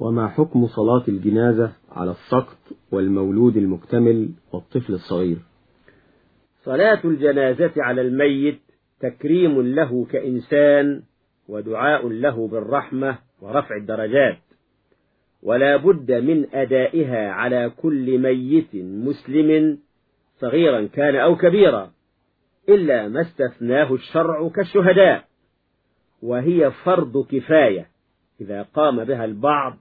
وما حكم صلاة الجنازة على السقط والمولود المكتمل والطفل الصغير؟ صلاة الجنازة على الميت تكريم له كإنسان ودعاء له بالرحمة ورفع الدرجات. ولا بد من أدائها على كل ميت مسلم صغيرا كان أو كبيرا إلا ما استثناه الشرع كالشهداء وهي فرض كفاية إذا قام بها البعض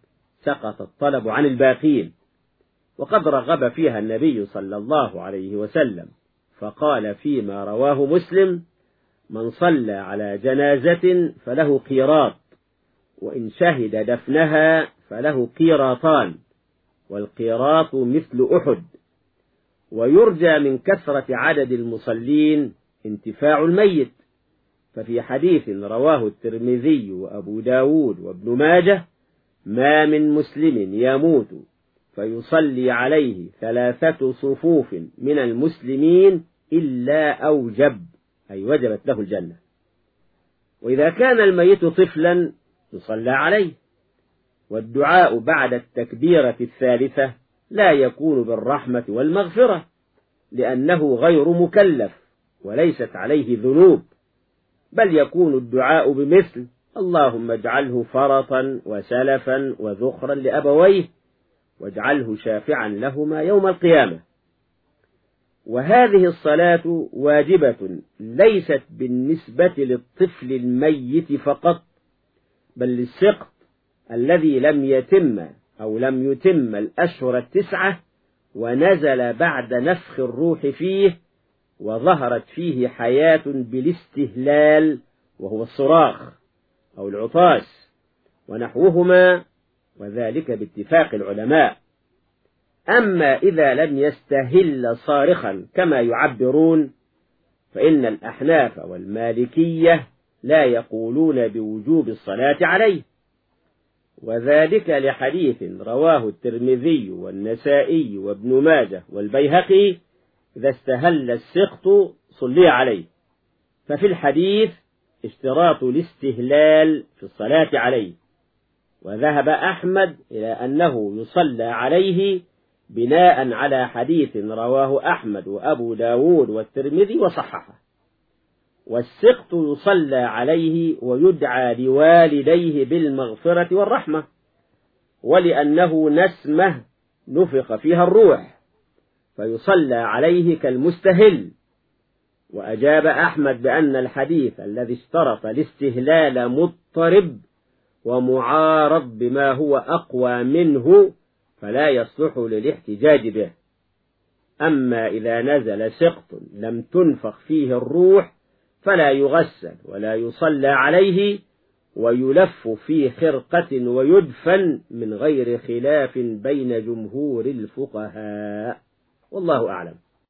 سقط الطلب عن الباقين وقد رغب فيها النبي صلى الله عليه وسلم فقال فيما رواه مسلم من صلى على جنازة فله قيراط وإن شهد دفنها فله قيراطان والقيراط مثل أحد ويرجى من كثرة عدد المصلين انتفاع الميت ففي حديث رواه الترمذي وأبو داود وابن ماجه ما من مسلم يموت فيصلي عليه ثلاثة صفوف من المسلمين إلا أوجب أي وجبت له الجنة. وإذا كان الميت طفلا يصلى عليه. والدعاء بعد التكبيرة الثالثة لا يكون بالرحمة والمغفرة لأنه غير مكلف وليست عليه ذنوب بل يكون الدعاء بمثل اللهم اجعله فرطا وسلفا وذخرا لأبويه واجعله شافعا لهما يوم القيامة. وهذه الصلاة واجبة ليست بالنسبة للطفل الميت فقط بل للسقط الذي لم يتم أو لم يتم الأشهر التسعة ونزل بعد نفخ الروح فيه وظهرت فيه حياة بالاستهلال وهو الصراخ. أو العطاس ونحوهما وذلك باتفاق العلماء. أما إذا لم يستهل صارخا كما يعبرون فإن الأحناف والمالكية لا يقولون بوجوب الصلاة عليه. وذلك لحديث رواه الترمذي والنسائي وابن ماجه والبيهقي إذا استهل السقط صلي عليه ففي الحديث اشتراط الاستهلال في الصلاة عليه. وذهب أحمد إلى أنه يصلى عليه بناء على حديث رواه أحمد وأبو داود والترمذي وصححه. والسقط يصلى عليه ويدعى لوالديه بالمغفرة والرحمة ولأنه نسمة نفخ فيها الروح فيصلى عليه كالمستهل. وأجاب أحمد بأن الحديث الذي اشترط الاستهلال مضطرب ومعارض بما هو أقوى منه فلا يصلح للاحتجاج به. أما إذا نزل سقط لم تنفخ فيه الروح فلا يغسل ولا يصلى عليه ويلف في خرقة ويدفن من غير خلاف بين جمهور الفقهاء. والله أعلم.